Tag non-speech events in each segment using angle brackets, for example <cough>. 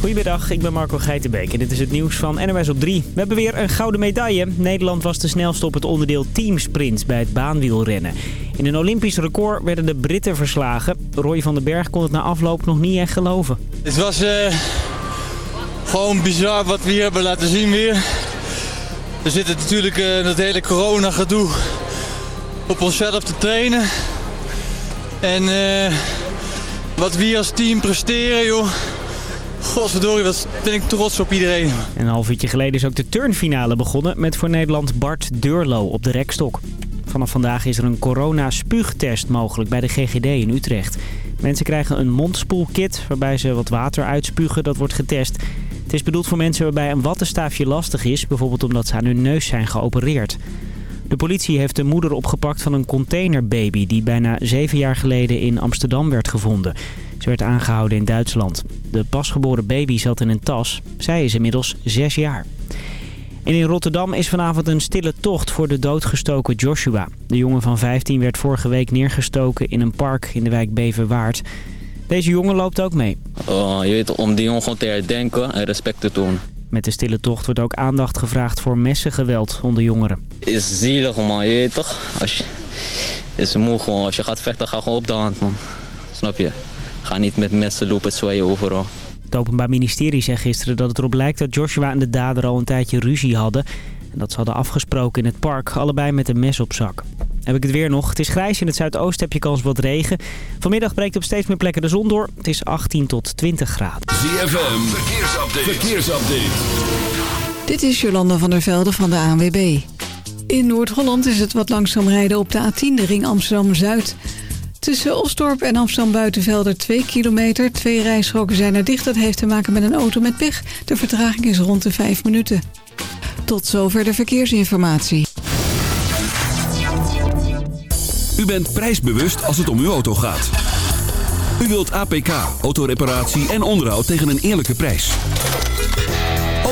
Goedemiddag, ik ben Marco Geitenbeek en dit is het nieuws van NOS op 3. We hebben weer een gouden medaille. Nederland was de snelste op het onderdeel teamsprint bij het baanwielrennen. In een Olympisch record werden de Britten verslagen. Roy van den Berg kon het na afloop nog niet echt geloven. Het was uh, gewoon bizar wat we hier hebben laten zien weer. We zitten natuurlijk uh, dat hele corona gedoe op onszelf te trainen. En uh, wat we als team presteren, joh. Godverdorie, wat ben ik trots op iedereen. Een half uurtje geleden is ook de turnfinale begonnen met voor Nederland Bart Deurlo op de rekstok. Vanaf vandaag is er een corona-spuugtest mogelijk bij de GGD in Utrecht. Mensen krijgen een mondspoelkit waarbij ze wat water uitspugen. Dat wordt getest. Het is bedoeld voor mensen waarbij een wattenstaafje lastig is. Bijvoorbeeld omdat ze aan hun neus zijn geopereerd. De politie heeft de moeder opgepakt van een containerbaby... die bijna zeven jaar geleden in Amsterdam werd gevonden. Ze werd aangehouden in Duitsland. De pasgeboren baby zat in een tas. Zij is inmiddels zes jaar. En in Rotterdam is vanavond een stille tocht voor de doodgestoken Joshua. De jongen van 15 werd vorige week neergestoken in een park in de wijk Beverwaard. Deze jongen loopt ook mee. Oh, je weet, om die jongen gewoon te herdenken en respect te tonen. Met de stille tocht wordt ook aandacht gevraagd voor messengeweld onder jongeren. Is zielig man, je weet toch? Als je, is moe gewoon. Als je gaat vechten, ga gewoon op de hand man. Snap je? Ga niet met mensen lopen zwaaien overal. Het Openbaar Ministerie zei gisteren dat het erop lijkt dat Joshua en de dader al een tijdje ruzie hadden. En dat ze hadden afgesproken in het park, allebei met een mes op zak. Heb ik het weer nog. Het is grijs. In het zuidoosten heb je kans op wat regen. Vanmiddag breekt op steeds meer plekken de zon door. Het is 18 tot 20 graden. ZFM, verkeersupdate. verkeersupdate. Dit is Jolanda van der Velde van de ANWB. In Noord-Holland is het wat langzaam rijden op de A10, de ring Amsterdam-Zuid. Tussen Osdorp en Amsterdam-Buitenvelder 2 kilometer. Twee rijstroken zijn er dicht. Dat heeft te maken met een auto met pech. De vertraging is rond de 5 minuten. Tot zover de verkeersinformatie. U bent prijsbewust als het om uw auto gaat. U wilt APK, autoreparatie en onderhoud tegen een eerlijke prijs.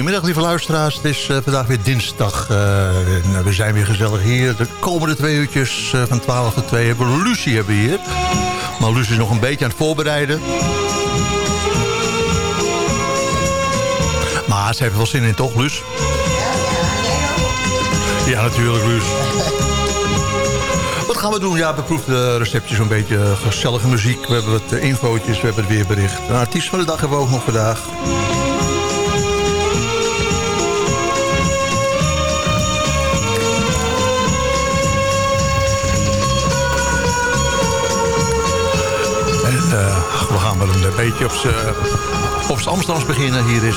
Goedemiddag lieve luisteraars, het is uh, vandaag weer dinsdag. Uh, we zijn weer gezellig hier. De komende twee uurtjes uh, van 12 tot 2 hebben we Lucie hebben hier. Maar Lucie is nog een beetje aan het voorbereiden. Maar ze heeft wel zin in toch, Luus? Ja, natuurlijk, Luus. Wat gaan we doen? Ja, beproefde receptjes, een beetje gezellige muziek. We hebben wat infootjes, we hebben het weerbericht. Een artiest van de dag hebben we ook nog vandaag. We gaan wel een beetje op z'n Amsterdams beginnen. Hier is...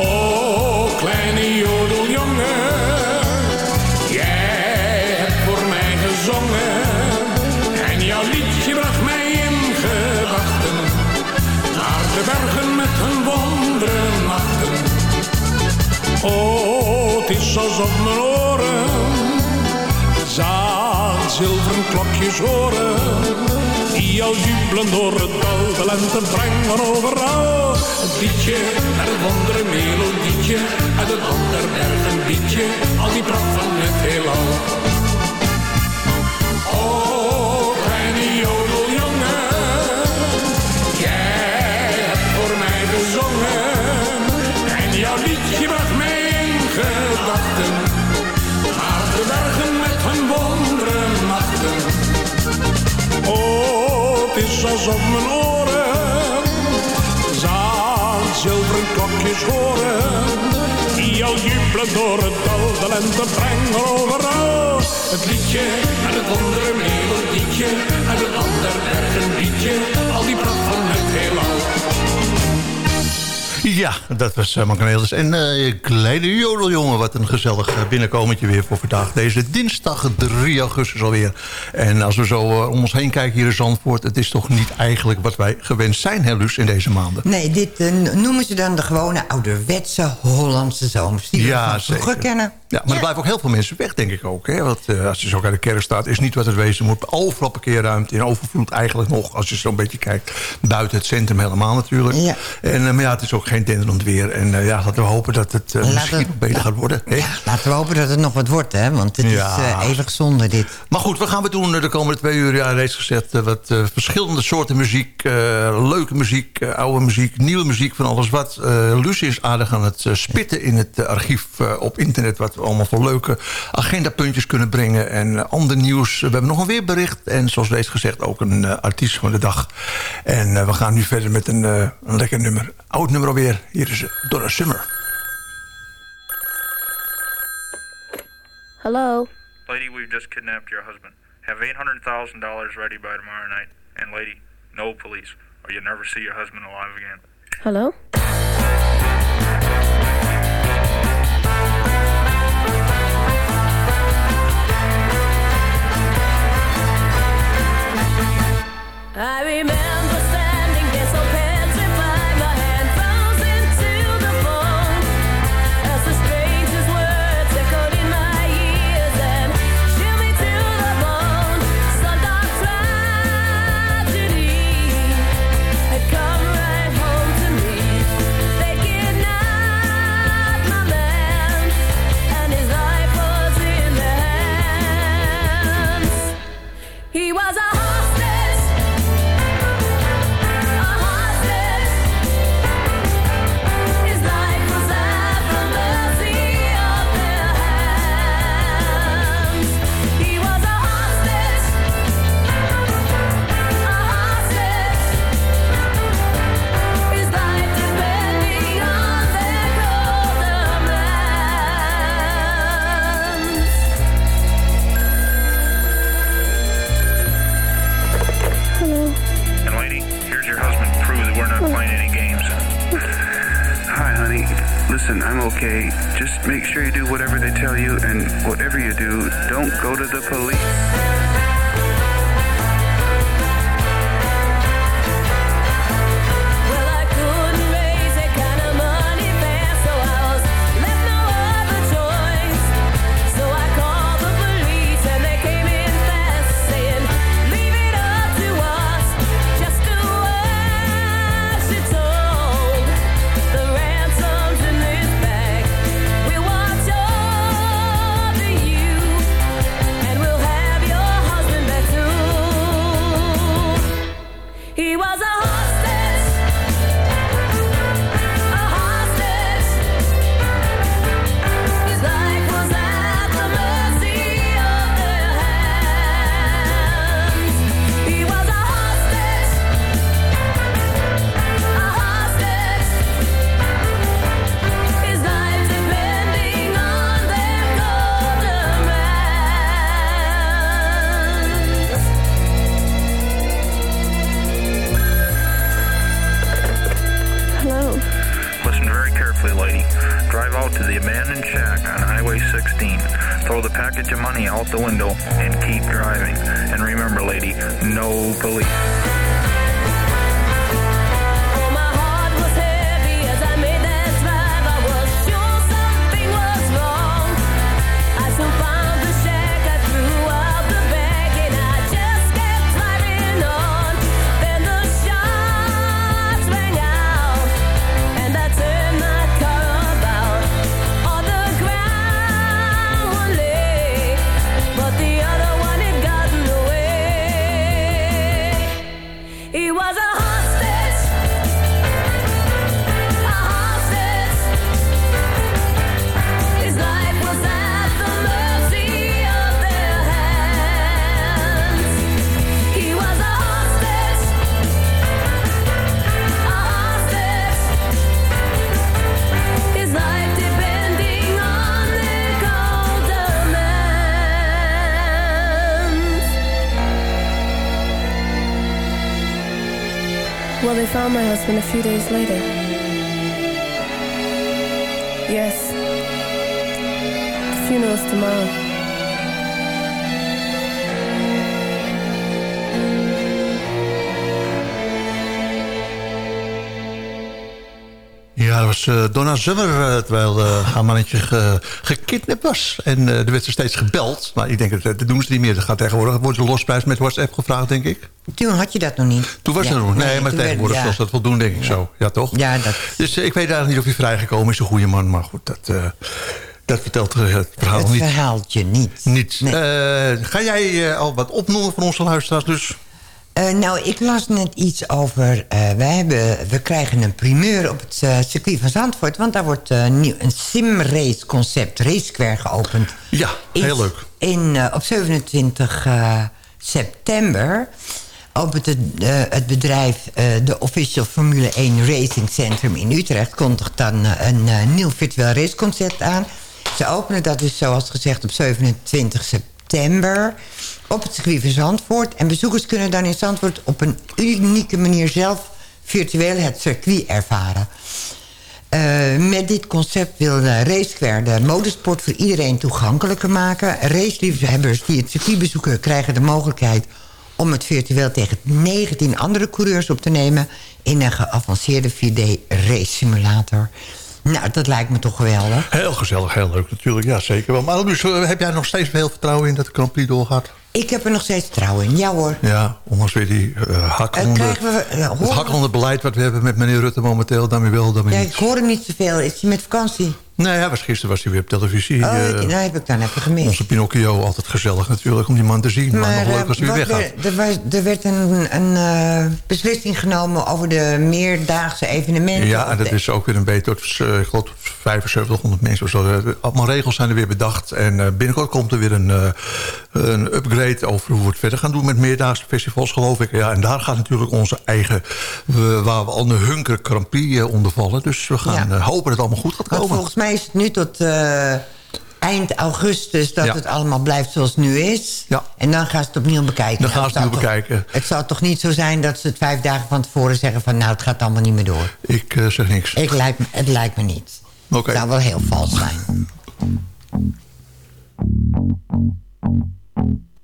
O kleine jodeljongen, jij hebt voor mij gezongen. En jouw liedje bracht mij in gedachten, naar de bergen met hun wonderen nachten. Oh, het is alsof mijn oren zilveren klokjes horen. Die al jubelen door het dal, de lente brengt van overal. Een liedje met een andere melodietje, uit een ander berg liedje, al die pracht van het heelal. Is alsof mijn oren zaan zilveren klokjes horen. Die al jubelen door het dal, de lente brengen overal. Het liedje en het andere melodietje, en het ander erg een liedje, al die pracht van het heelal. Ja, dat was uh, Mankanelis. En uh, kleine jodeljongen, wat een gezellig uh, binnenkomentje weer voor vandaag. Deze dinsdag 3 augustus alweer. En als we zo om ons heen kijken hier in Zandvoort... het is toch niet eigenlijk wat wij gewend zijn, hè, Luus, in deze maanden? Nee, dit noemen ze dan de gewone ouderwetse Hollandse zomers. Die ja, we vroeger kennen. Ja, maar ja. er blijven ook heel veel mensen weg, denk ik ook. Hè? Want uh, als je zo bij de kerk staat, is niet wat het wezen moet. Overal parkeerruimte, in overvloed eigenlijk nog. Als je zo'n beetje kijkt, buiten het centrum helemaal natuurlijk. Ja. En, uh, maar ja, het is ook geen denderend weer. En uh, ja, laten we hopen dat het misschien nog beter ja, gaat worden. Hè? Ja, laten we hopen dat het nog wat wordt, hè. Want het is eeuwig zonde, dit. Maar goed, wat gaan we doen de komende twee uur? Ja, reeds gezegd, wat verschillende soorten muziek. leuke muziek, oude muziek, nieuwe muziek, van alles wat. Lucie is aardig aan het spitten in het archief op internet... wat allemaal voor leuke agendapuntjes kunnen brengen. En uh, ander nieuws. We hebben nog een weerbericht. En zoals reeds gezegd ook een uh, artiest van de dag. En uh, we gaan nu verder met een, een lekker nummer. Oud nummer alweer. Hier is Donna Summer. Hello? Lady, we've just kidnapped your husband. Have $800,000 ready by tomorrow night. And lady, no police. Or you never see your husband alive again. Hello? Found my husband a few days later. Dat was eh, Donna Summer, eh, terwijl eh, haar mannetje ge, gekidnapt was. En er werd ze steeds gebeld. Maar ik denk, dat, dat doen ze niet meer. Dat gaat tegenwoordig. Het wordt een losprijs met WhatsApp gevraagd, denk ik. Toen had je dat nog niet. Toen was Ja. het nog. Nee, Nee, maar werd- tegenwoordig ja. zoals dat wel doen, denk ik zo. Ja, toch? Ja, dat... Dus ik weet eigenlijk niet of hij vrijgekomen is, een goede man. Maar goed, dat, dat vertelt het verhaal Het niet. verhaaltje niet. Niet. Eh, ga jij al wat opnoemen van onze luisteraars dus? Eh, nou, ik las net iets over... eh, wij hebben, we krijgen een primeur op het eh, circuit van Zandvoort... want daar wordt nieuw, een simrace concept racequare geopend. Ja, heel leuk. In, op 27 eh, september opent het, het bedrijf... de Official Formule 1 Racing Centrum in Utrecht... kondigt dan een nieuw virtueel raceconcept aan. Ze openen dat dus zoals gezegd op 27 september op het circuit van Zandvoort. En bezoekers kunnen dan in Zandvoort op een unieke manier zelf virtueel het circuit ervaren. Eh, met dit concept wil de Racequare de motorsport voor iedereen toegankelijker maken. Raceliefhebbers die het circuit bezoeken krijgen de mogelijkheid om het virtueel tegen 19 andere coureurs op te nemen... in een geavanceerde 4D race simulator. Nou, dat lijkt me toch geweldig. Heel gezellig, heel leuk natuurlijk. Ja, zeker wel. Maar dus, heb jij nog steeds veel vertrouwen in dat de Grand Prix doorgaat? Ik heb er nog steeds vertrouwen in. Ja hoor. Ja, ondanks weer die uh, krijgen we, eh, het hakhonden beleid wat we hebben met meneer Rutte momenteel. Daarmee wel, daarmee Ja, niet. ik hoor hem niet zoveel. Is hij met vakantie? Nee, hij was, gisteren was hij weer op televisie. Oh, eh, ik- dat heb ik dan even gemist. onze Pinocchio, altijd gezellig natuurlijk om die man te zien. Maar, nog eh, leuk als hij weer weggaat. er, er, was, er werd een, een eh, beslissing genomen over de meerdaagse evenementen. Ja, en dat de- is ook weer een beetje tot, eh, ik geloof, tot 7500 mensen of zo. Eh, Allemaal regels zijn er weer bedacht. En eh, binnenkort komt er weer een, eh, een upgrade over hoe we het verder gaan doen met meerdaagse festivals, geloof ik. Ja, en daar gaat natuurlijk onze eigen, eh, waar we al een hunker eh, onder vallen. Dus we gaan Ja. eh, hopen dat het allemaal goed gaat Want komen. volgens mij is het nu tot eh, eind augustus dat Ja. het allemaal blijft zoals het nu is. Ja. En dan gaan ze het opnieuw bekijken. Dan gaan ze het opnieuw bekijken. toch- Het zal toch niet zo zijn dat ze het vijf dagen van tevoren zeggen van... nou, het gaat allemaal niet meer door. Ik eh, zeg niks. Ik lijkt, het lijkt me niet. Oké. Het zou wel heel vals zijn.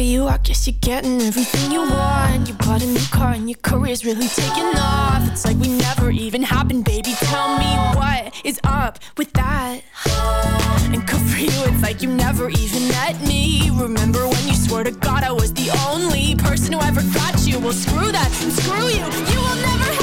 For you, I guess you're getting everything you want. You bought a new car and your career's really taking off. It's like we never even happened, baby. Tell me what is up with that? And good for you, it's like you never even met me. Remember when you swore to God I was the only person who ever got you? Well, screw that and screw you. You will never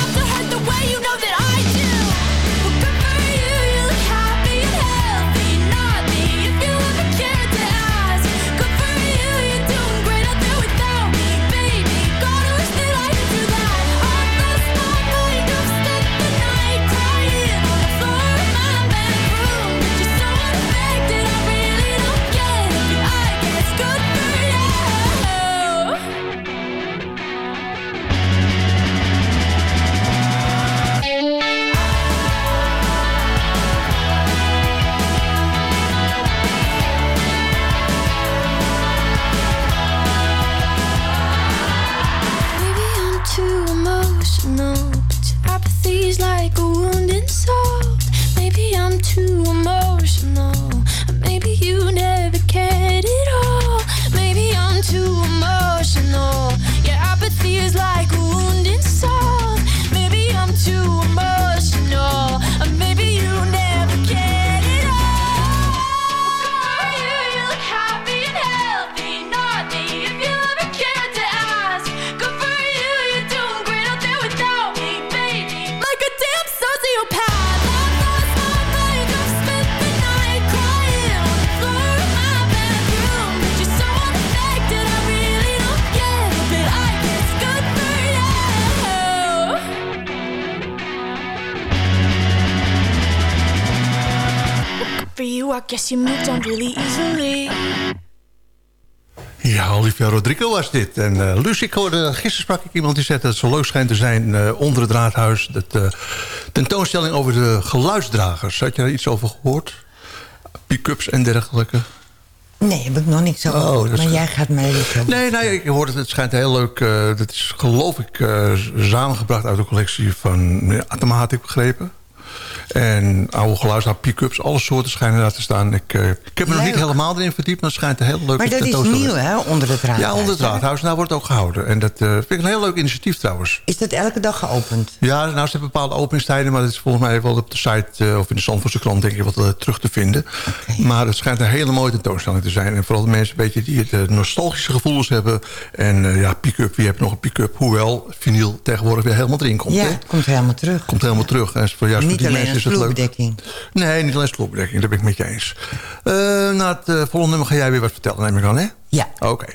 was dit. En Lucy, ik hoorde, gisteren sprak ik iemand die zei dat het zo leuk schijnt te zijn... eh, onder het raadhuis, de eh, tentoonstelling over de geluidsdragers. Had je daar iets over gehoord? Pick-ups en dergelijke? Nee, heb ik nog niks over. Oh, dat maar jij gaat mij over. Nee, nee, ik hoorde het. Het schijnt heel leuk. dat is geloof ik samengebracht uit de collectie van uh, Atema, had ik begrepen. En oude geluidsdraad, pick-ups, alle soorten schijnen daar te staan. Ik, eh, ik heb me nog Leuk. niet helemaal erin verdiept, maar het schijnt een hele leuke Maar dat is nieuw, hè, onder het raadhuis. Ja, onder het raadhuis. Daar wordt het ook gehouden. En dat eh, vind ik een heel leuk initiatief trouwens. Is dat elke dag geopend? Ja, nou, ze hebben bepaalde openingstijden... maar dat is volgens mij wel op de site eh, of in de Zandvoortse krant... denk ik wat terug te vinden. Maar het schijnt een hele mooie tentoonstelling te zijn. En vooral de mensen een beetje die het nostalgische gevoelens hebben. En ja, pick-up, wie heeft nog een pick-up? Hoewel vinyl tegenwoordig weer helemaal erin komt. ja, hè? komt helemaal terug. Komt helemaal terug. En voor, juist Niet voor die mensen is het leuk. vloerbedekking. Nee, niet alleen vloerbedekking. Daar ben ik met je eens. Eh, na het eh, volgende nummer ga jij weer wat vertellen, neem ik aan, hè? Ja. Oké.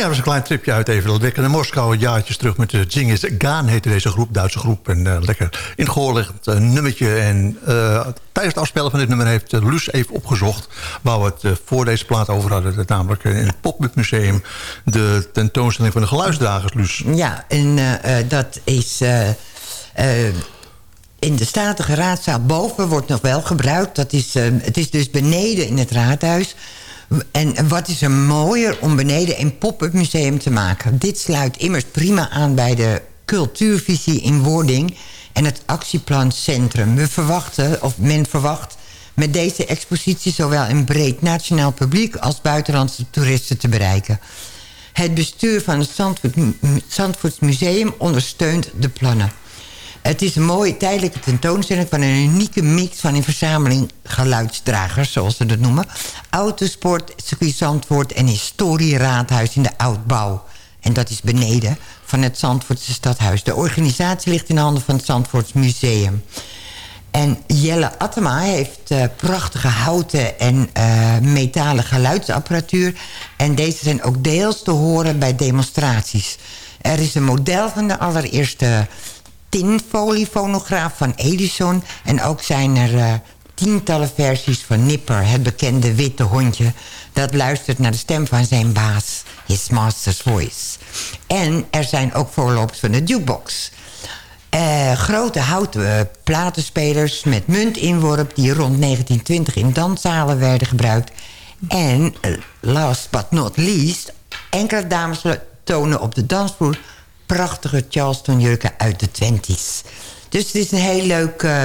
Ja, was een klein tripje uit even lekker naar Moskou. Jaartjes terug met de Genghis Gaan heette deze groep, Duitse groep. En eh, lekker in het eh, nummertje. En eh, tijdens het afspelen van dit nummer heeft Luus even opgezocht... waar we het voor deze plaat over hadden. Dat namelijk in het Pop-up Museum de tentoonstelling van de geluidsdragers, Luus. Ja, en dat is... in de statige raadzaal boven wordt nog wel gebruikt. Dat is, het is dus beneden in het raadhuis... En wat is er mooier om beneden een pop-up museum te maken. Dit sluit immers prima aan bij de cultuurvisie in wording... en het actieplan Centrum. We verwachten, of men verwacht met deze expositie... zowel een breed nationaal publiek als buitenlandse toeristen te bereiken. Het bestuur van het Zandvoort, Museum ondersteunt de plannen. Het is een mooie tijdelijke tentoonstelling van een unieke mix van een verzameling geluidsdragers, zoals ze dat noemen. Autosport, circuit Zandvoort en historieraadhuis in de oudbouw. En dat is beneden van het Zandvoortse stadhuis. De organisatie ligt in handen van het Zandvoorts Museum. En Jelle Attema heeft uh, prachtige houten en uh, metalen geluidsapparatuur. En deze zijn ook deels te horen bij demonstraties. Er is een model van de allereerste tinfoliefonograaf van Edison. En ook zijn er uh, tientallen versies van Nipper, het bekende witte hondje... dat luistert naar de stem van zijn baas, his master's voice. En er zijn ook voorlopers van de jukebox... Uh, grote houten uh, platenspelers met muntinworp... die rond 1920 in danszalen werden gebruikt. En, last but not least... enkele dames tonen op de dansvloer prachtige Charleston jurken uit de twenties. Dus het is een heel leuk, uh,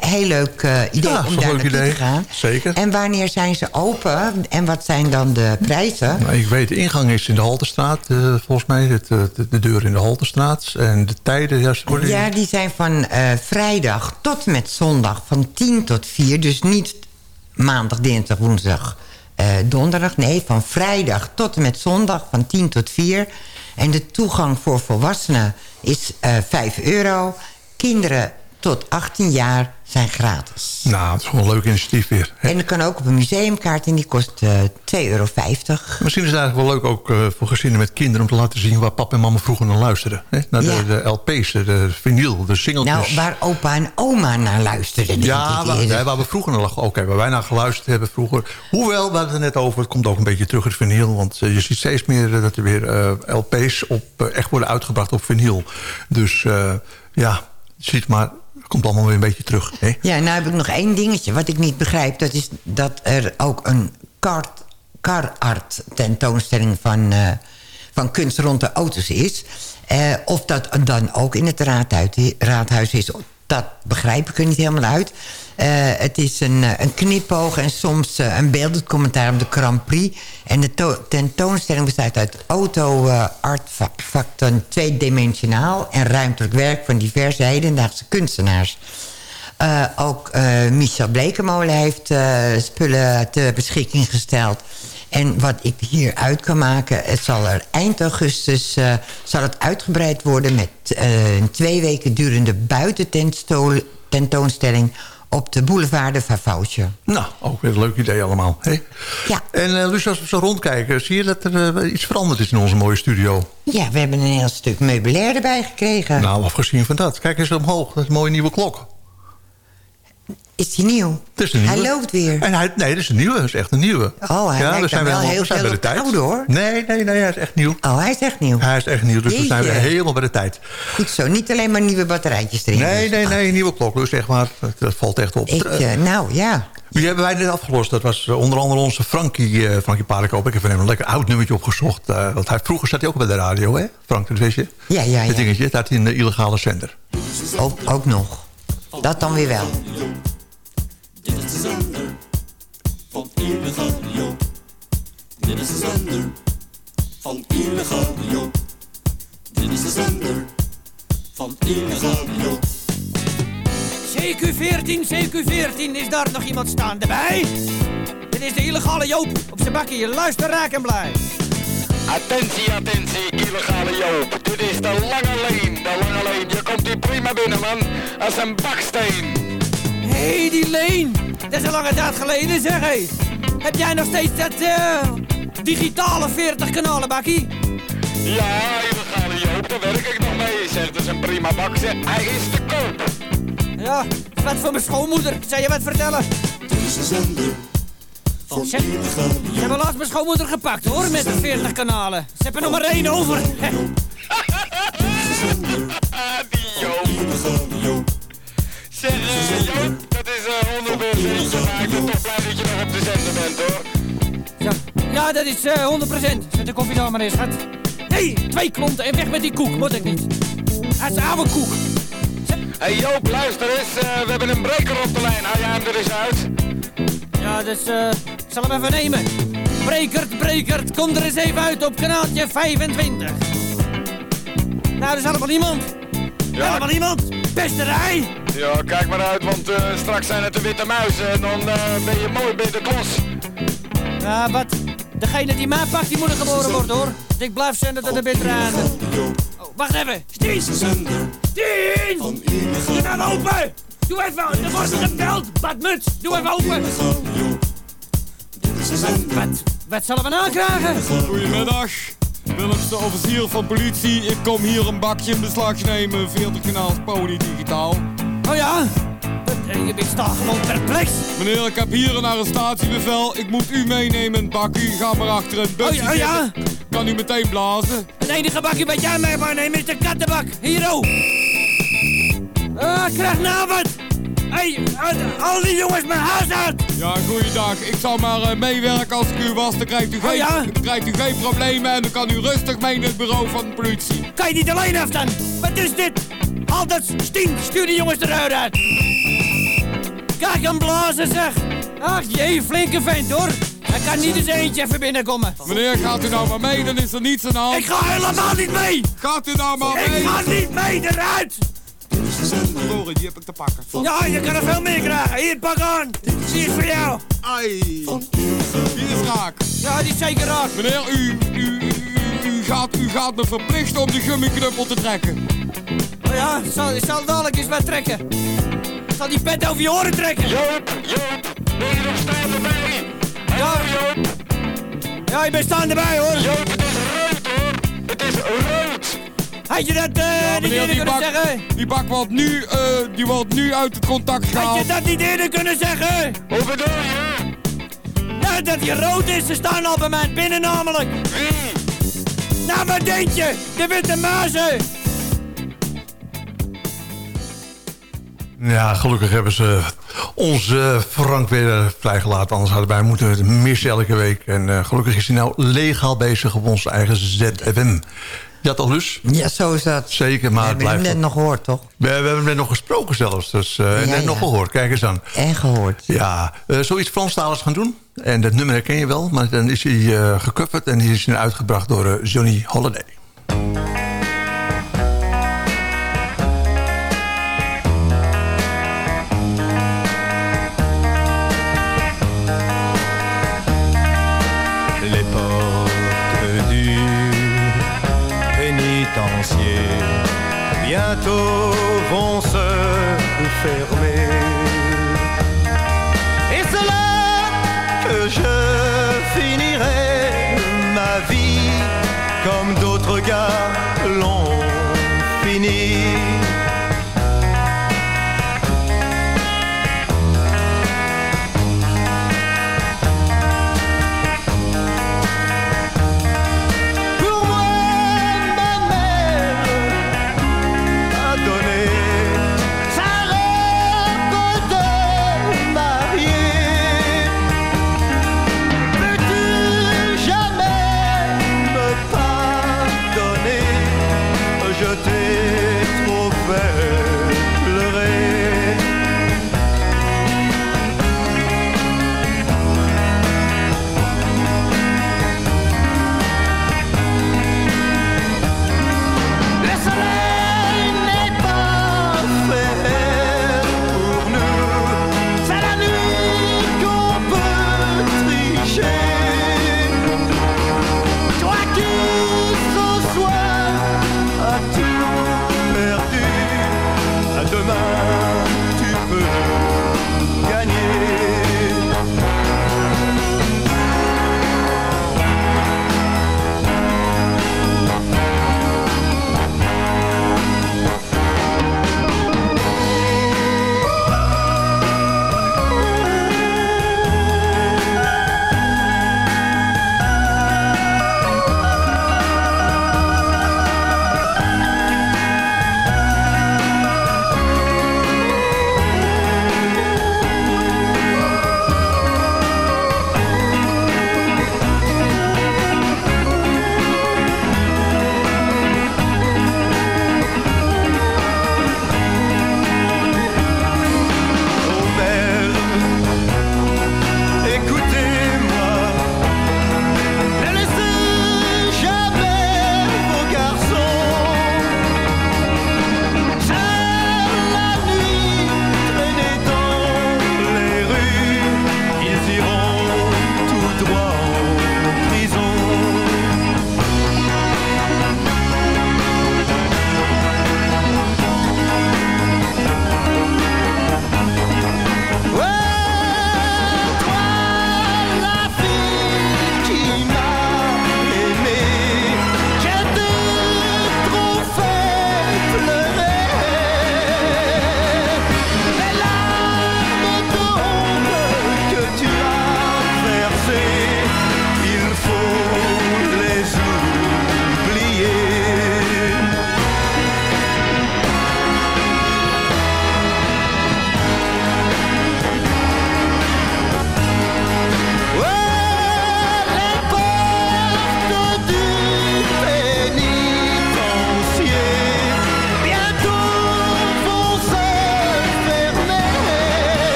heel leuk uh, idee ja, om daar naartoe idee. te gaan. Zeker. En wanneer zijn ze open? En wat zijn dan de prijzen? Nou, ik weet, de ingang is in de Halterstraat, uh, volgens mij. Het, de, de, deur in de Halterstraat. En de tijden... Ja, die... ja die zijn van vrijdag tot met zondag van 10 tot 4. Dus niet maandag, dinsdag, woensdag, donderdag. Nee, van vrijdag tot en met zondag van 10 tot 4... En de toegang voor volwassenen is uh, 5 euro. Kinderen tot 18 jaar zijn gratis. Nou, het is gewoon een leuk initiatief weer. Hè? En dat kan ook op een museumkaart en die kost uh, 2,50 euro. Misschien is het eigenlijk wel leuk ook uh, voor gezinnen met kinderen... om te laten zien waar papa en mama vroeger naar luisterden. Hè? Naar ja. de, de, LP's, de vinyl, de singeltjes. Nou, waar opa en oma naar luisterden. Ja, waar, nee, waar we vroeger naar Oké, okay, waar wij naar geluisterd hebben vroeger. Hoewel, we hadden het net over, het komt ook een beetje terug het vinyl. Want uh, je ziet steeds meer dat er weer LP's op, echt worden uitgebracht op vinyl. Dus ja, ziet maar komt allemaal weer een beetje terug. Hè? Ja, nou heb ik nog één dingetje wat ik niet begrijp. Dat is dat er ook een car, car art tentoonstelling van, uh, van kunst rond de auto's is. Uh, of dat dan ook in het raadhuis is, dat begrijp ik er niet helemaal uit. Uh, het is een, een knipoog en soms uh, een beeldend commentaar op de Grand Prix. En de tentoonstelling bestaat uit auto-artefacten tweedimensionaal... en ruimtelijk werk van diverse hedendaagse kunstenaars. Ook Michel Blekemolen heeft spullen ter beschikking gesteld... En wat ik hier uit kan maken, het zal er eind augustus zal het uitgebreid worden met een twee weken durende buitententoonstelling op de boulevard de Vavautje. Nou, ook weer een leuk idee allemaal. Hey? Ja. En uh, als we zo rondkijken, zie je dat er iets veranderd is in onze mooie studio? Ja, we hebben een heel stuk meubilair erbij gekregen. Nou, afgezien van dat. Kijk eens omhoog, dat is een mooie nieuwe klok. Is die nieuw? Het is een nieuwe. Hij loopt weer. En hij, nee, dat is een nieuwe. Dat is echt een nieuwe. Oh, hij ja, we zijn wel heel veel bij de tijd. Oude, hoor. Nee, nee, nee, hij is echt nieuw. Oh, hij is echt nieuw. Hij is echt nieuw, dus Jeetje. we zijn weer helemaal bij de tijd. Goed zo, niet alleen maar nieuwe batterijtjes erin. Nee, nee, nee, een nieuwe klok. Dus echt maar, dat valt echt op. Ik, uh, nou, ja. Wie hebben wij dit afgelost? Dat was uh, onder andere onze Frankie, uh, Frankie Paardenkoop. Ik heb hem een lekker oud nummertje opgezocht. Uh, want hij, vroeger zat hij ook bij de radio, hè? Frank, dat wist je? Ja, ja, ja. Dat dingetje, dat had hij een illegale zender. Ook, ook nog. Dat dan weer wel. Dit is de zender van illegale Joop. Dit is de zender van illegale Joop. Dit is de zender van illegale Joop. CQ14, CQ14, is daar nog iemand staande bij? Dit is de illegale Joop op zijn bakkie. Luister, raak en blij. Attentie, attentie, illegale Joop. Dit is de lange leen, de lange leen. Je komt hier prima binnen, man. Als een baksteen. Hé, hey, die Leen. Dat is een lange tijd geleden, zeg hé. Heb jij nog steeds dat uh, digitale 40 kanalen, bakkie? Ja, illegale Joop, daar werk ik nog mee. Zeg, dat is een prima bak. Zeg, hij is te koop. Ja, wat voor mijn schoonmoeder. Zou je wat vertellen? Dit is de zender van Ze, ze hebben laatst mijn schoonmoeder gepakt hoor, met de 40 kanalen. Ze hebben er nog maar één over. <laughs> Die Joop. Zeg, eh, Joop, dat is eh 100 eentje, maar ik ben toch blij dat je nog op de zender bent, hoor. Ja, ja dat is eh 100%. Zet de koffie daar maar eens, schat. Nee, twee klonten en weg met die koek. Moet ik niet. Het is oude koek. Hé hey Joop, luister eens, eh, we hebben een breker op de lijn. Hou jij hem er eens uit? Ja, dus eh, ik zal hem even nemen. Brekert, brekert, kom er eens even uit op kanaaltje 25. Nou, er is allemaal iemand. Ja. Allemaal iemand. Pesterij. Ja, kijk maar uit, want eh, straks zijn het de witte muizen en dan eh, ben je mooi bij de klos. Ja, wat? Degene die mij pakt, die moet er geboren worden, hoor. Ik blijf zenden tot de bitter aan. Oh, wacht even. Stien! Stien! Doe nou open! Doe even, er wordt gebeld. Badmuts, doe even open. Wat, wat zullen we nou krijgen? Goedemiddag. Willemste officier van politie. Ik kom hier een bakje in beslag nemen. 40 kanaals pony digitaal. Oh ja? Ik sta gewoon perplex. Meneer, ik heb hier een arrestatiebevel. Ik moet u meenemen bakje. Ga maar achter het busje Oh ja, oh ja? Kan u meteen blazen? Het enige bakje wat jij mee mag nemen is de kattenbak. Hier, oh. Ah, ik krijg nou wat. Hé, hey, al die jongens mijn huis uit. Ja, goeiedag. Ik zal maar eh, meewerken als ik u was. Dan krijgt u, geen, Oh ja? krijgt u geen problemen en dan kan u rustig mee naar het bureau van de politie. Kan je niet alleen af dan? Wat is dit? Altijd stien, stuur die jongens eruit uit. Kijk hem blazen zeg. Ach jee, flinke vent hoor. Hij kan niet eens eentje even binnenkomen. Meneer, gaat u nou maar mee, dan is er niets aan de hand. Ik ga helemaal niet mee. Gaat u nou maar mee? Ik ga niet mee eruit. Die heb ik te pakken. Ja, je kan er veel meer krijgen. Hier, pak aan. Die is voor jou. Ai. Die is raak. Ja, die is zeker raak. Meneer, u, u, u, u, gaat, u gaat me verplichten om die gummiknuppel te trekken. Oh ja, ik zal, ik zal dadelijk eens wat trekken. Ik zal die pet over je oren trekken. Joop, Joop, ben je nog staan erbij? Ja, Joop. Ja, ik ben staan erbij hoor. Joop, het is rood hoor. Het is rood. Had je dat eh, niet Meneer, eerder die kunnen bak, zeggen? die bak wordt nu, eh, die wordt nu uit het contact Had gehaald. je dat niet eerder kunnen zeggen? Hoe bedoel je? Ja, dat hij rood is. Ze staan al bij mij binnen namelijk. Nou, wat denk je? De witte muizen. Ja, gelukkig hebben ze onze Frank weer vrijgelaten. Anders hadden wij moeten missen elke week. En eh, gelukkig is hij nou legaal bezig op onze eigen ZFM. Ja, toch Lus? Ja, zo is dat. Zeker, maar We het hebben hem blijft... net nog gehoord, toch? We, we hebben hem net nog gesproken zelfs. Dus, en Ja, net nog gehoord. Kijk eens aan. En gehoord. Ja, eh, zoiets Franstaligs gaan doen. En dat nummer herken je wel. Maar dan is hij eh gecoverd en die is nu uitgebracht door Johnny Holiday. bateaux vont se faire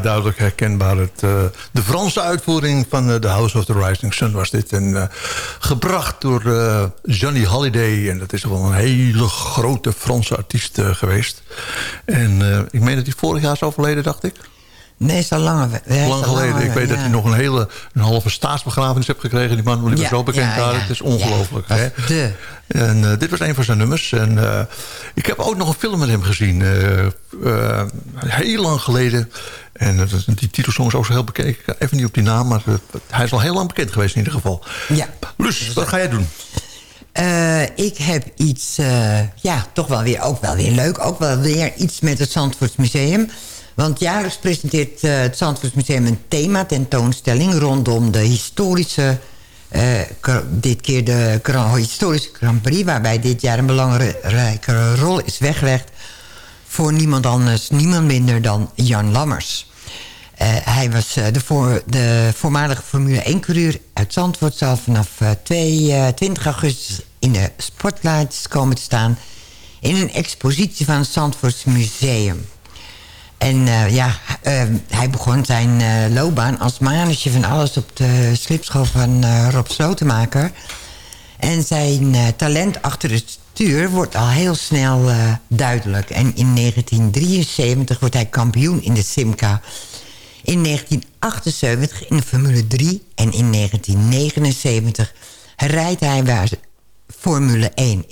Ja, duidelijk herkenbaar. Het, eh, de Franse uitvoering van eh, The House of the Rising Sun was dit. En, eh, gebracht door Johnny Holiday. En dat is wel een hele grote Franse artiest geweest. En ik meen dat hij vorig jaar is overleden, dacht ik. Nee, is al lang, is Lang geleden. langer, ik weet dat hij nog een hele een halve staatsbegrafenis heeft gekregen. Die man, die was Ja, zo bekend ja, daar. Het is ongelooflijk. Hè? de. En dit was een van zijn nummers. En ik heb ook nog een film met hem gezien. heel lang geleden. En eh, die titelsong is ook zo heel kan even niet op die naam, maar eh, hij is al heel lang bekend geweest in ieder geval. Ja. Luus, wat ga jij doen? Eh, ik heb iets, ja, toch wel weer, ook wel weer leuk. Ook wel weer iets met het Zandvoortsmuseum. Want jaarlijks presenteert het Zandvoortsmuseum een thema-tentoonstelling... rondom de historische, dit keer de historische Grand Prix... waarbij dit jaar een belangrijke rol is weggelegd... voor niemand anders, niemand minder dan Jan Lammers. Eh, hij was eh, de, de voormalige Formule 1-coureur uit Zandvoort... zal vanaf eh, 2, eh, 20 augustus in de spotlights komen te staan... in een expositie van het Zandvoorts Museum. En ja, hij begon zijn loopbaan als manager van alles... op de slipschool van Rob Slotemaker. En zijn talent achter het stuur wordt al heel snel duidelijk. En in 1973 wordt hij kampioen in de Simca... In 1978 in de Formule 3 en in 1979 rijdt hij waar Formule 1.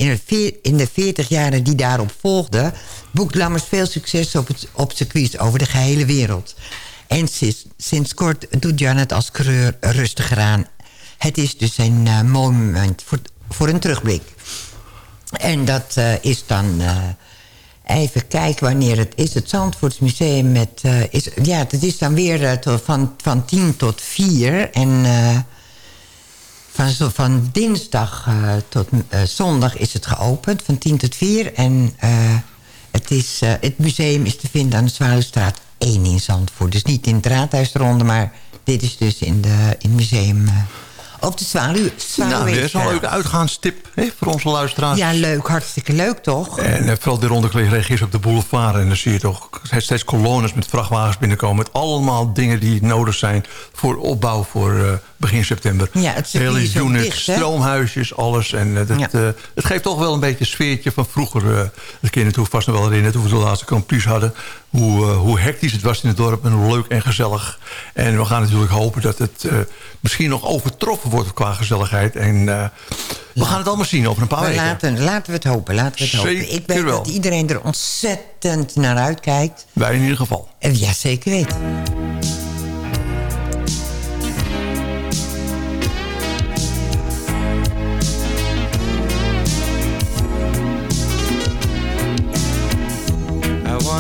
In, de 40 jaren die daarop volgden... boekt Lammers veel succes op, het, op circuits over de gehele wereld. En sinds, sinds kort doet Jan het als coureur rustiger aan. Het is dus een mooi moment voor, voor een terugblik. En dat eh, is dan... eh, even kijken wanneer het is. Het Zandvoortsmuseum met... eh, is, ja, het is dan weer eh, van, van 10 tot 4. En eh, van, zo- van dinsdag tot zondag is het geopend. Van 10 tot 4. En het, is, het museum is te vinden aan de Zwaluwstraat 1 in Zandvoort. Dus niet in het Raadhuisronde, maar dit is dus in, de, in het museum... op de Zwaluw, Nou, dit is wel een leuke uitgaanstip hè, voor onze luisteraars. Ja, leuk. Hartstikke leuk, toch? En eh, vooral die rondgelegen reageert op de boulevard. En dan zie je toch steeds kolonnes met vrachtwagens binnenkomen. Met allemaal dingen die nodig zijn voor opbauw voor eh, begin september. Ja, het Hele units, dicht, stroomhuisjes, alles. En eh, dat, Ja. het geeft toch wel een beetje een sfeertje van vroeger. dat kun je natuurlijk vast nog wel herinneren. Toen we de laatste Grand Prix hadden. Hoe, eh, hoe hectisch het was in het dorp. En hoe leuk en gezellig. En we gaan natuurlijk hopen dat het eh, misschien nog overtroffen wordt qua gezelligheid. En eh, we gaan het allemaal zien over een paar weken. laten, laten we het hopen, laten we het hopen. Ik weet wel. dat iedereen er ontzettend naar uitkijkt. Wij in ieder geval. Ja, zeker weten.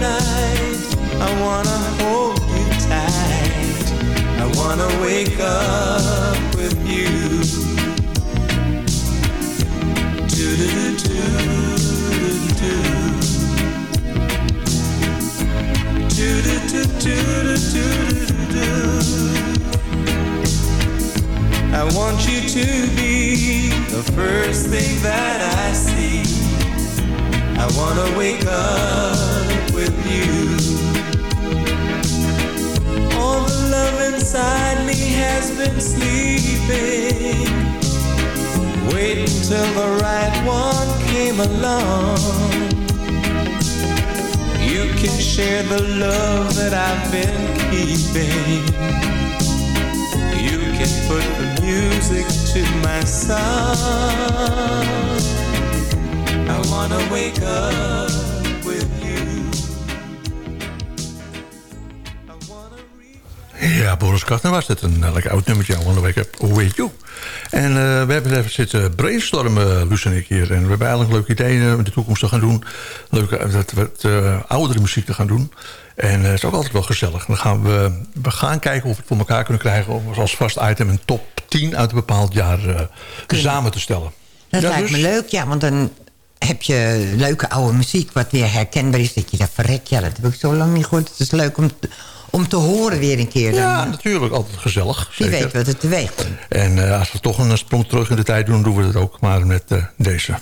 night, I wanna hold you tight. I wanna wake up with you. I want you to be the first thing that I see. I wanna wake up with you. All the love inside me has been sleeping. Wait until the right one came along. You can share the love that I've been keeping. You can put the music to my song. I wanna wake up Ja, Boris Kartner was het. Een eh, lekker oud nummertje. I wanna wake up with you. En eh, we hebben even zitten brainstormen, Luus en ik hier. En we hebben eigenlijk leuke ideeën eh, in de toekomst te gaan doen. Leuke, dat wat uh, oudere muziek te gaan doen. En het is ook altijd wel gezellig. Dan gaan we, we gaan kijken of we het voor elkaar kunnen krijgen... om als vast item een top 10 uit een bepaald jaar samen te stellen. Dat Ja, lijkt dus? me leuk, ja, want dan heb je leuke oude muziek... wat weer herkenbaar is, dat je dat verrek, ja, dat heb ik zo lang niet gehoord. Het is leuk om om te horen weer een keer. Dan, Ja, natuurlijk. Altijd gezellig. Wie weet wat het teweeg brengt. En eh, als we toch een sprong terug in de tijd doen... doen we dat ook maar met eh, deze.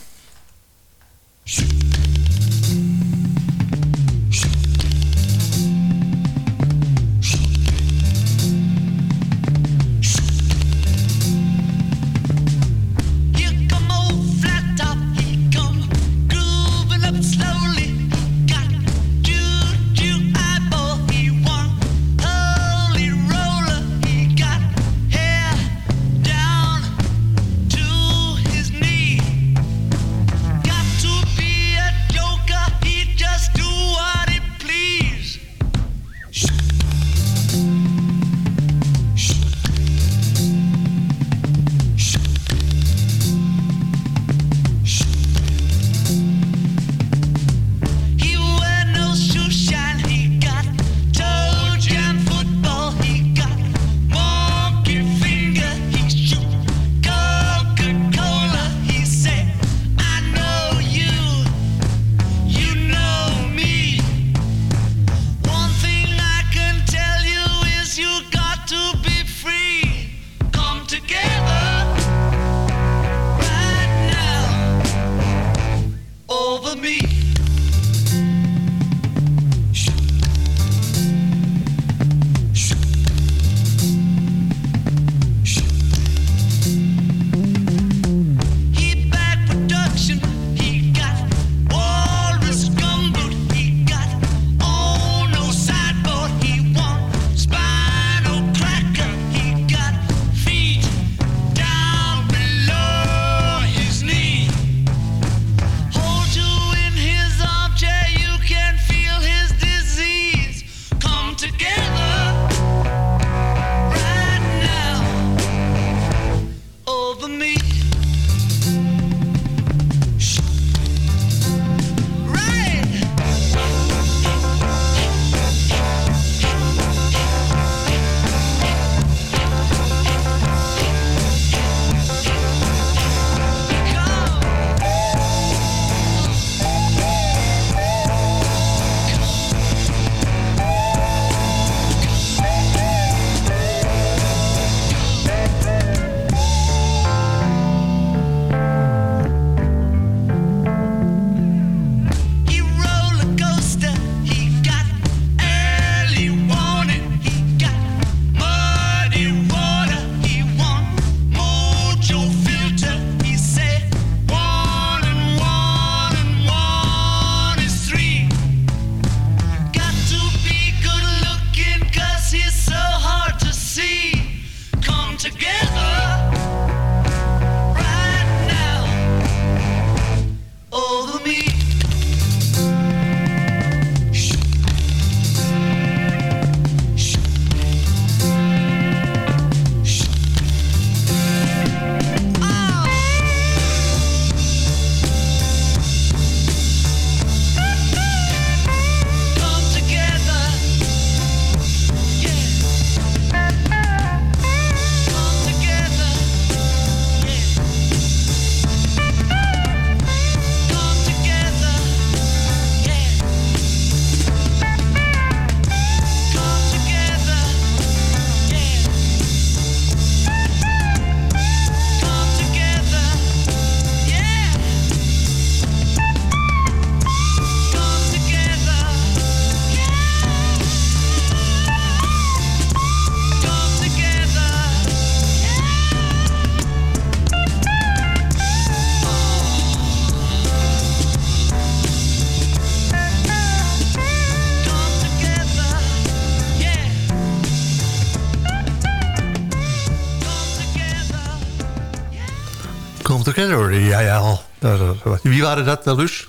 Wie waren dat, eh, Luus?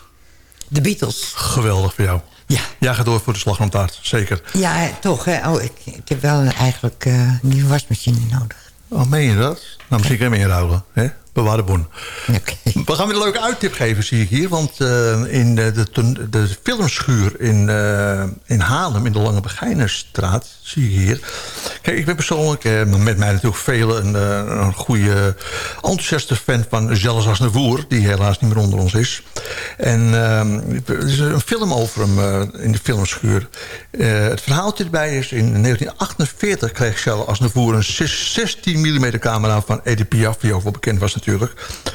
De Beatles. Geweldig voor jou. Ja. Jij gaat door voor de slagroomtaart, zeker. Ja, hè, toch. Hè? Oh, ik, ik heb wel eigenlijk eh, een nieuwe wasmachine nodig. Oh, meen je dat? Nou, misschien kan je hem inruilen. Hè? Bon. We gaan weer een leuke uittip geven, zie ik hier. Want eh, in de, de, de filmschuur in, eh, in Haarlem, in de Lange Begijnenstraat, zie je hier. Kijk, ik ben persoonlijk, eh, maar met mij natuurlijk velen, een, eh, een goede, enthousiaste fan van Gilles Aznavour, die helaas niet meer onder ons is. En eh, er is een film over hem eh, in de filmschuur. Eh, het verhaaltje erbij is, in 1948 kreeg Gilles Aznavour een 16 mm camera van Edith Piaf, die ook wel bekend was natuurlijk.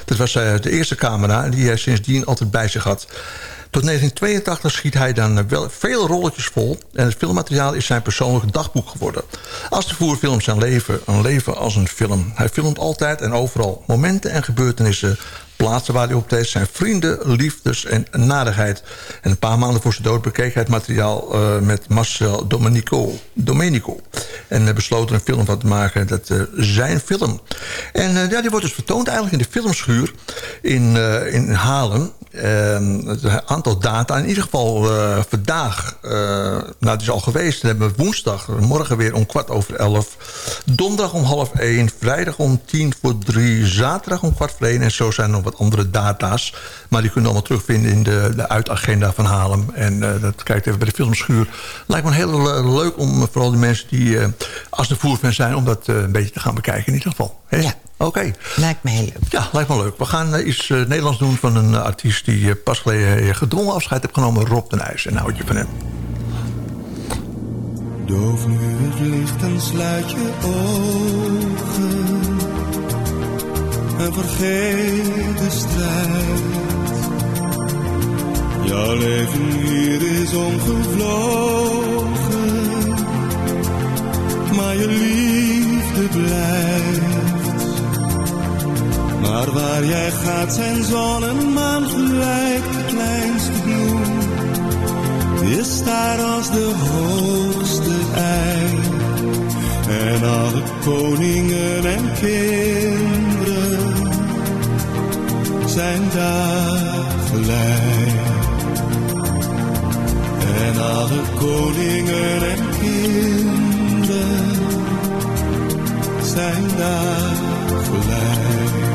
Dat was eh, de eerste camera die hij sindsdien altijd bij zich had. Tot 1982 schiet hij dan eh, wel veel rolletjes vol... en het filmmateriaal is zijn persoonlijk dagboek geworden. Aznavour filmt zijn leven, een leven als een film. Hij filmt altijd en overal momenten en gebeurtenissen... plaatsen waar hij optreedt, zijn vrienden, liefdes en nadigheid. En een paar maanden voor zijn dood bekeek hij het materiaal eh, met Marcel Domenico. Domenico. En hij besloot er een film van te maken, dat eh, zijn film. En eh, ja, die wordt dus vertoond eigenlijk in de filmschuur in, eh, in Halen. Ehm, het aantal data, in ieder geval eh, vandaag, eh, nou het is al geweest, dan hebben we woensdag, morgen weer om kwart over elf, donderdag om half één, vrijdag om tien voor drie, zaterdag om kwart voor één en zo zijn er nog wat andere data's, maar die kunnen allemaal terugvinden in de, de uitagenda van Haarlem en eh, dat kijkt even bij de filmschuur. Lijkt me heel le- leuk om vooral de mensen die als de voerfan zijn, om dat een beetje te gaan bekijken in ieder geval. Ja. Oké. Lijkt me heel leuk. Ja, lijkt me leuk. We gaan eh, iets eh, Nederlands doen van een eh, artiest... die pas geleden gedwongen afscheid heeft genomen, Rob den IJs. En houd je van hem. Doof nu het licht en sluit je ogen En vergeet de strijd Jouw leven hier is omgevlogen Maar je liefde blijft Maar waar jij gaat zijn zon en maan gelijk de kleinste bloem is daar als de hoogste ei. En alle koningen en kinderen zijn daar gelijk. En alle koningen en kinderen zijn daar gelijk.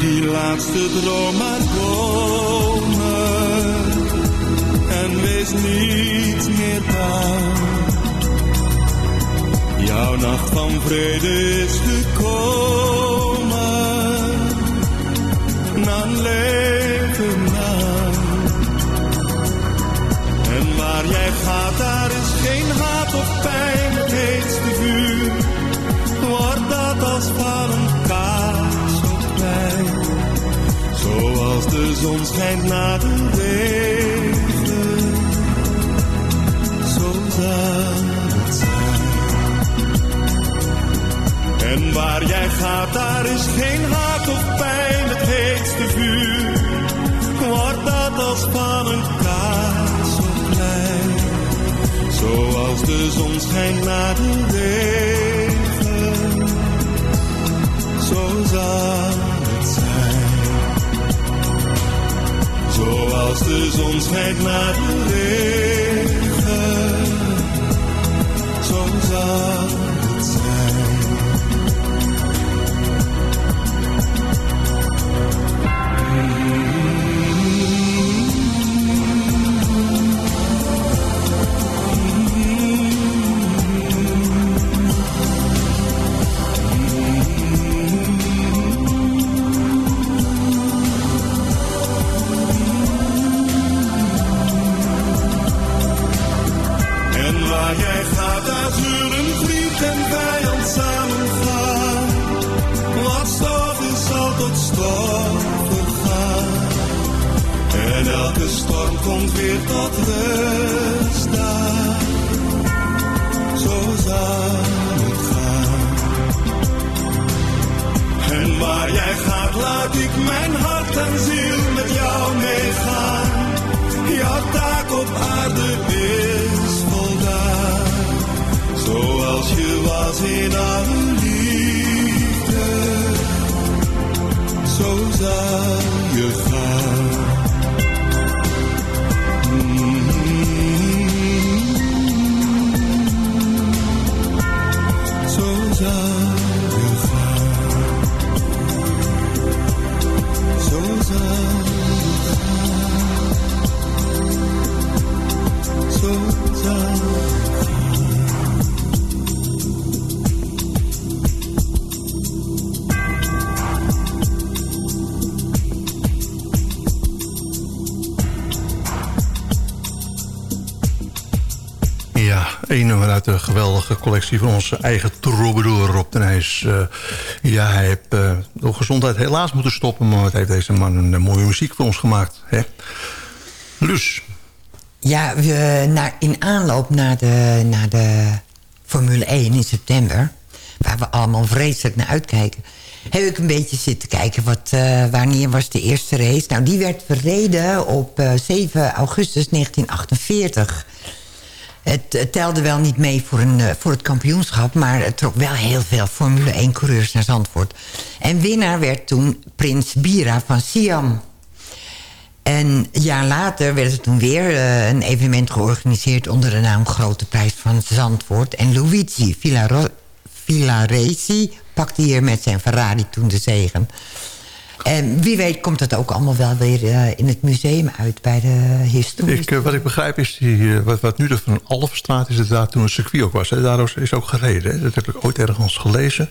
Die laatste droom maar komen en wees niet meer bang. Jouw nacht van vrede is gekomen, na een leven lang. En waar jij gaat, daar is geen haat of pijn, het heetste vuur. Wordt dat als Zoals de zon schijnt na de regen. Zo zal het zijn. En waar jij gaat, daar is geen haat of pijn, het heetste vuur. Wordt dat als van een kaars op plein. Zoals de zon schijnt na de regen. Zo zal Zoals de zon schijnt na de regen. Zo geweldige collectie van onze eigen troubadour Rob de Nijs. Eh, ja, hij heeft eh, door gezondheid helaas moeten stoppen... maar wat heeft deze man een eh, mooie muziek voor ons gemaakt. Hè? Luus, Ja, we, naar, in aanloop naar de, naar de Formule 1 in september... waar we allemaal vreselijk naar uitkijken... heb ik een beetje zitten kijken. Wat, wanneer was de eerste race? Nou, die werd verreden op eh, 7 augustus 1948. Het, telde wel niet mee voor, een, eh, voor het kampioenschap... maar het trok wel heel veel Formule 1-coureurs naar Zandvoort. En winnaar werd toen Prins Bira van Siam... En een jaar later werd er toen weer eh, een evenement georganiseerd... onder de naam Grote Prijs van Zandvoort. En Luigi Villaresi pakte hier met zijn Ferrari toen de zegen. En wie weet komt het ook allemaal wel weer eh, in het museum uit... bij de historie. ik, eh, wat ik begrijp is, die, eh, wat, wat nu de Van Alphenstraat is... het daar toen een circuit ook was. Hè? Daar is ook gereden. Hè? Dat heb ik ooit ergens gelezen.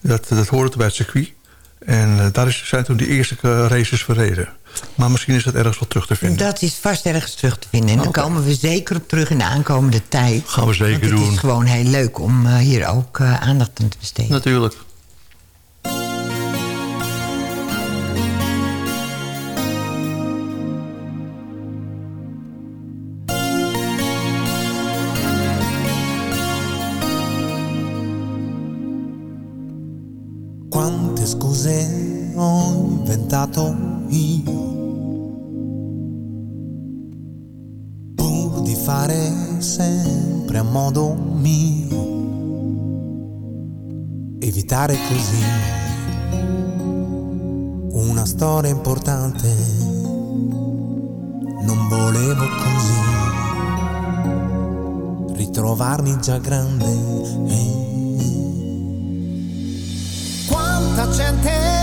Dat, dat hoorde bij het circuit. En daar is, zijn toen die eerste races verreden. Maar misschien is dat ergens wel terug te vinden. Dat is vast ergens terug te vinden. En daar komen we zeker op terug in de aankomende tijd. Gaan we zeker Want het doen. is gewoon heel leuk om hier ook aandacht aan te besteden. Natuurlijk. Inventato io pur di fare sempre a modo mio, evitare così una storia importante. Non volevo così ritrovarmi già grande. eh. Quanta gente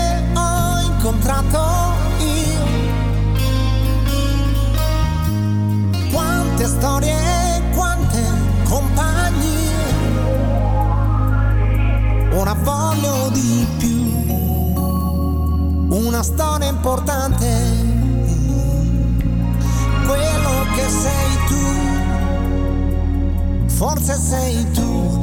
incontrato io, quante storie, quante compagnie, ora voglio di più, una storia importante, quello che sei tu, forse sei tu.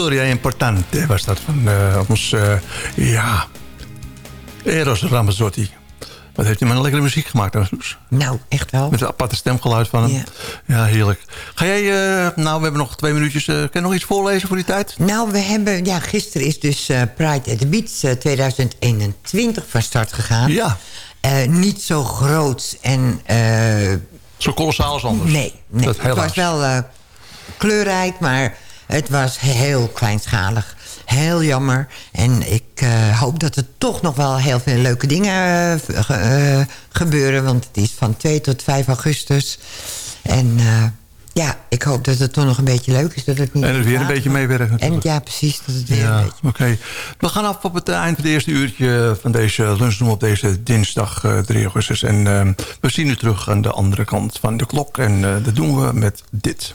Storia importante was dat van eh, ons, eh, ja, Eros Ramazzotti. Wat heeft hij maar een lekkere muziek gemaakt? Nou, echt wel. Met een aparte stemgeluid van hem. Ja. Ja, heerlijk. Ga jij, eh, nou, we hebben nog twee minuutjes. eh, kan je nog iets voorlezen voor die tijd? Nou, we hebben, ja, gisteren is dus Pride at the Beach eh, 2021 van start gegaan. Ja. Niet zo groot en... zo kolossaal als anders. Nee, nee. Dat het was wel kleurrijk, maar het was heel kleinschalig. Heel jammer. En ik eh, hoop dat er toch nog wel heel veel leuke dingen eh, eh, gebeuren. Want het is van 2 tot 5 augustus. En ja, ik hoop dat het toch nog een beetje leuk is. Dat het niet En het weer een beetje meewerkt natuurlijk. En ja, precies. Dat het weer een Ja, beetje... oké. We gaan af op het eind van het eerste uurtje van deze lunchroom op deze dinsdag eh, 3 augustus. En we zien u terug aan de andere kant van de klok. En dat doen we met dit.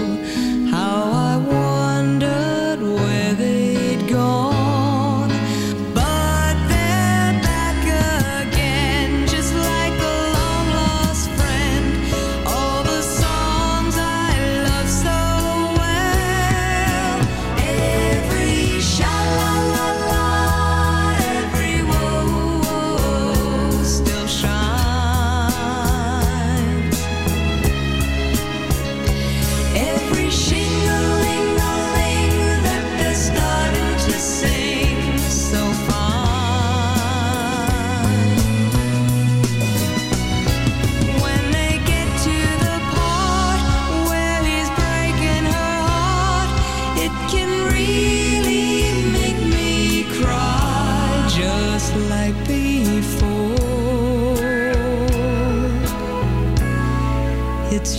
Now I want